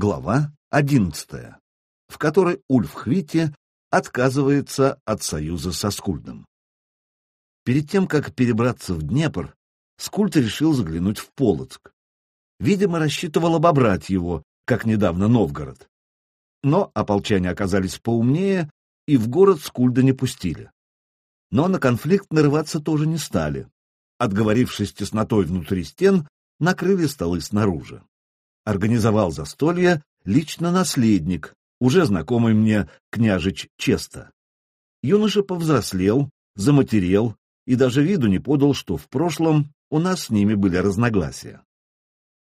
Глава одиннадцатая, в которой Ульф Хвите отказывается от союза со Скульдом. Перед тем, как перебраться в Днепр, Скульд решил заглянуть в Полоцк. Видимо, рассчитывал обобрать его, как недавно Новгород. Но ополчане оказались поумнее и в город Скульда не пустили. Но на конфликт нарываться тоже не стали. Отговорившись теснотой внутри стен, накрыли столы снаружи организовал застолье лично наследник, уже знакомый мне княжич Честа. Юноша повзрослел, заматерел и даже виду не подал, что в прошлом у нас с ними были разногласия.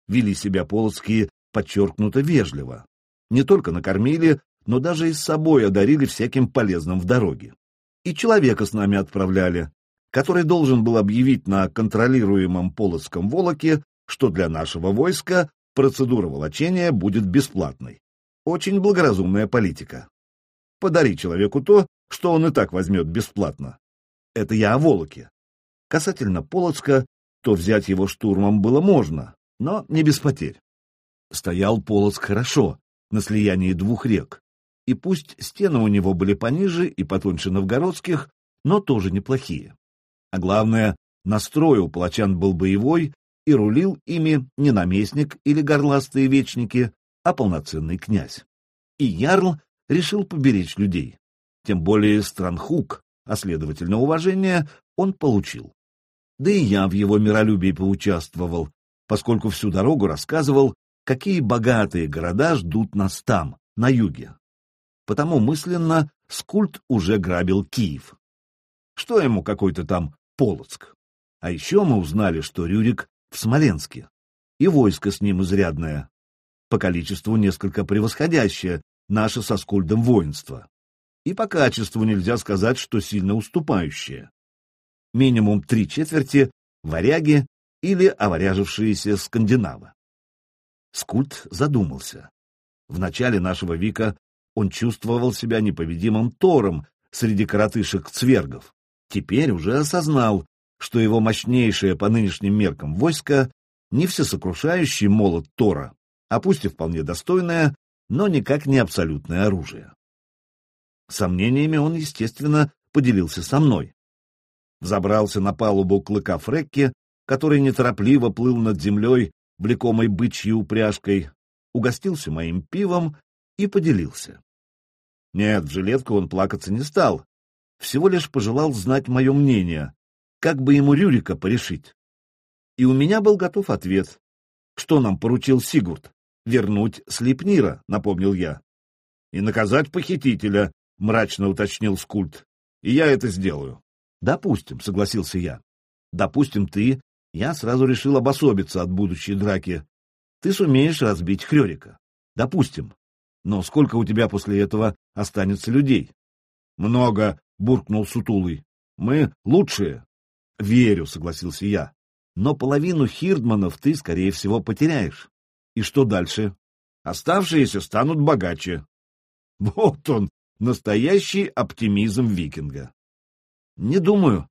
Вели себя полоцкие подчеркнуто вежливо. Не только накормили, но даже и с собой одарили всяким полезным в дороге. И человека с нами отправляли, который должен был объявить на контролируемом полоцком волоке, что для нашего войска процедура волочения будет бесплатной. Очень благоразумная политика. Подари человеку то, что он и так возьмет бесплатно. Это я о Волоке. Касательно Полоцка, то взять его штурмом было можно, но не без потерь. Стоял Полоцк хорошо, на слиянии двух рек, и пусть стены у него были пониже и потоньше новгородских, но тоже неплохие. А главное, настрой у палачан был боевой, и рулил ими не наместник или горластые вечники, а полноценный князь. И Ярл решил поберечь людей. Тем более Странхук, а следовательно уважение, он получил. Да и я в его миролюбии поучаствовал, поскольку всю дорогу рассказывал, какие богатые города ждут нас там, на юге. Потому мысленно Скульт уже грабил Киев. Что ему какой-то там Полоцк? А еще мы узнали, что Рюрик в Смоленске, и войско с ним изрядное, по количеству несколько превосходящее наше со Скульдом воинство, и по качеству нельзя сказать, что сильно уступающее. Минимум три четверти — варяги или оваряжившиеся скандинавы. Скульд задумался. В начале нашего века он чувствовал себя непобедимым Тором среди коротышек-цвергов. Теперь уже осознал, что его мощнейшее по нынешним меркам войско не всесокрушающий молот Тора, а пусть и вполне достойное, но никак не абсолютное оружие. Сомнениями он, естественно, поделился со мной. Взобрался на палубу клыка Фрекки, который неторопливо плыл над землей, влекомой бычьей упряжкой, угостился моим пивом и поделился. Нет, в жилетку он плакаться не стал, всего лишь пожелал знать мое мнение, как бы ему Рюрика порешить. И у меня был готов ответ. Что нам поручил Сигурд? Вернуть Слепнира, напомнил я. И наказать похитителя, мрачно уточнил Скульт. И я это сделаю. Допустим, согласился я. Допустим, ты, я сразу решил обособиться от будущей драки. Ты сумеешь разбить Хрёрика. Допустим. Но сколько у тебя после этого останется людей? Много, буркнул Сутулый. Мы лучшие. Верю, согласился я. Но половину хирдманов ты, скорее всего, потеряешь. И что дальше? Оставшиеся станут богаче. Вот он, настоящий оптимизм викинга. Не думаю,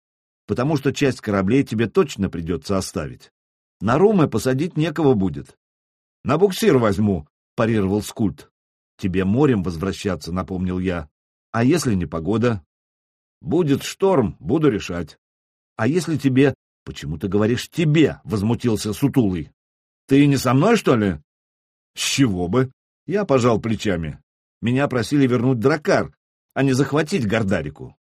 потому что часть кораблей тебе точно придется оставить. На румы посадить некого будет. На буксир возьму, парировал Скульт. Тебе морем возвращаться, напомнил я. А если не погода? Будет шторм, буду решать. А если тебе... Почему ты говоришь «тебе»? — возмутился Сутулый. Ты не со мной, что ли? С чего бы? Я пожал плечами. Меня просили вернуть дракар, а не захватить Гордарику.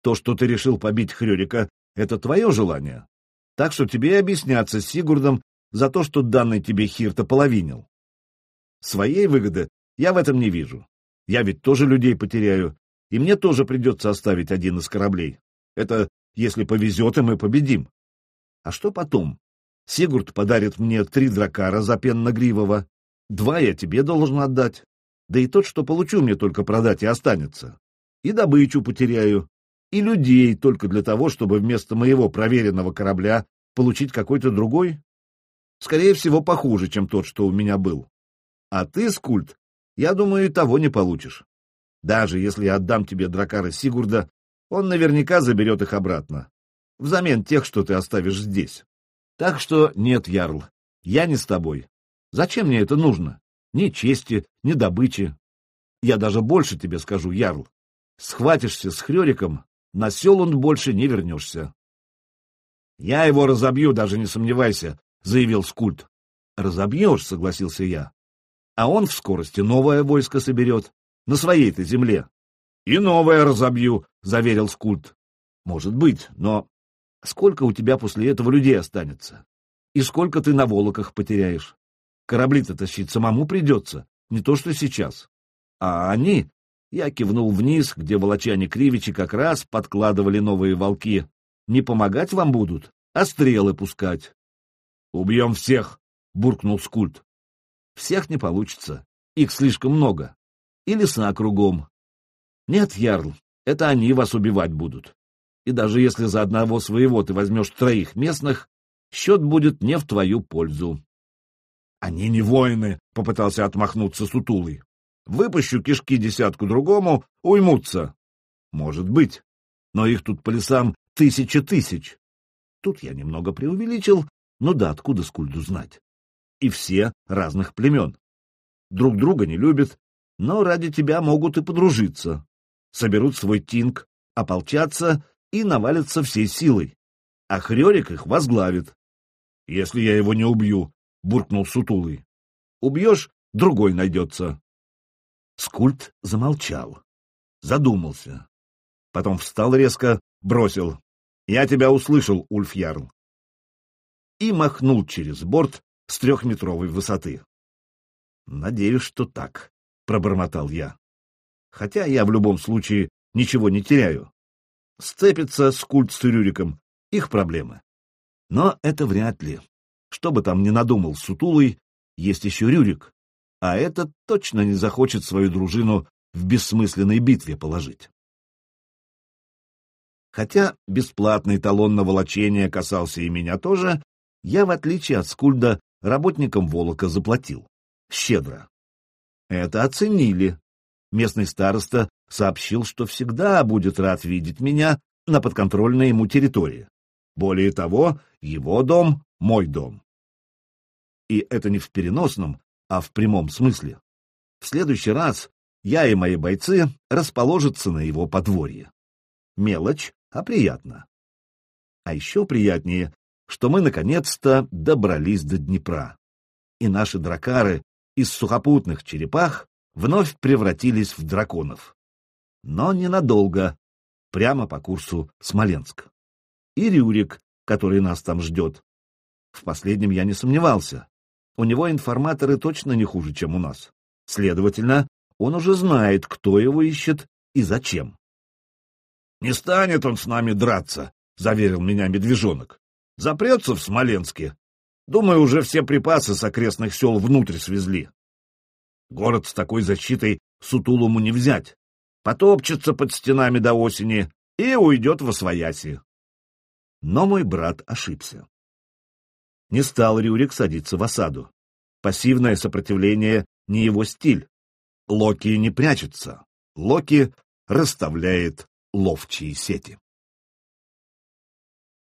То, что ты решил побить Хрёрика, — это твое желание. Так что тебе объясняться с Сигурдом за то, что данный тебе Хирта половинил. Своей выгоды я в этом не вижу. Я ведь тоже людей потеряю, и мне тоже придется оставить один из кораблей. Это если повезет, и мы победим. А что потом? Сигурд подарит мне три дракара за пенно-гривого. Два я тебе должен отдать. Да и тот, что получу, мне только продать и останется. И добычу потеряю. И людей только для того, чтобы вместо моего проверенного корабля получить какой-то другой. Скорее всего, похуже, чем тот, что у меня был. А ты, Скульт, я думаю, и того не получишь. Даже если я отдам тебе дракара Сигурда, он наверняка заберет их обратно, взамен тех, что ты оставишь здесь. Так что нет, Ярл, я не с тобой. Зачем мне это нужно? ни чести, ни добычи. Я даже больше тебе скажу, Ярл. Схватишься с Хрёриком, на сел он больше не вернешься. — Я его разобью, даже не сомневайся, — заявил Скульт. — Разобьешь, — согласился я. А он в скорости новое войско соберет, на своей-то земле. — И новое разобью, — заверил Скульт. — Может быть, но сколько у тебя после этого людей останется? И сколько ты на волоках потеряешь? Корабли-то тащить самому придется, не то что сейчас. А они... Я кивнул вниз, где волочане Кривичи как раз подкладывали новые волки. Не помогать вам будут, а стрелы пускать. — Убьем всех! — буркнул Скульт. — Всех не получится. Их слишком много. И леса кругом. Нет, Ярл, это они вас убивать будут. И даже если за одного своего ты возьмешь троих местных, счет будет не в твою пользу. — Они не воины, — попытался отмахнуться Сутулый. — Выпущу кишки десятку другому, уймутся. — Может быть, но их тут по лесам тысяча тысяч. Тут я немного преувеличил, но да откуда Скульду знать? И все разных племен. Друг друга не любят, но ради тебя могут и подружиться. Соберут свой тинг, ополчатся и навалятся всей силой. А Хрёрик их возглавит. Если я его не убью, — буркнул Сутулый. Убьешь — другой найдется. Скульт замолчал, задумался. Потом встал резко, бросил. — Я тебя услышал, Ульф Ярл. И махнул через борт с трехметровой высоты. — Надеюсь, что так, — пробормотал я. Хотя я в любом случае ничего не теряю. Сцепится Скульт с Рюриком — их проблемы. Но это вряд ли. Что бы там ни надумал Сутулый, есть еще Рюрик, а этот точно не захочет свою дружину в бессмысленной битве положить. Хотя бесплатный талон на волочение касался и меня тоже, я, в отличие от Скульда, работникам Волока заплатил. Щедро. Это оценили. Местный староста сообщил, что всегда будет рад видеть меня на подконтрольной ему территории. Более того, его дом — мой дом. И это не в переносном, а в прямом смысле. В следующий раз я и мои бойцы расположатся на его подворье. Мелочь, а приятно. А еще приятнее, что мы наконец-то добрались до Днепра. И наши дракары из сухопутных черепах вновь превратились в драконов. Но ненадолго, прямо по курсу Смоленск и Рюрик, который нас там ждет. В последнем я не сомневался. У него информаторы точно не хуже, чем у нас. Следовательно, он уже знает, кто его ищет и зачем. — Не станет он с нами драться, — заверил меня медвежонок. — Запрется в Смоленске. Думаю, уже все припасы с окрестных сел внутрь свезли. Город с такой защитой Сутулому не взять. Потопчется под стенами до осени и уйдет во свояси. Но мой брат ошибся. Не стал Рюрик садиться в осаду. Пассивное сопротивление — не его стиль. Локи не прячется. Локи расставляет ловчие сети.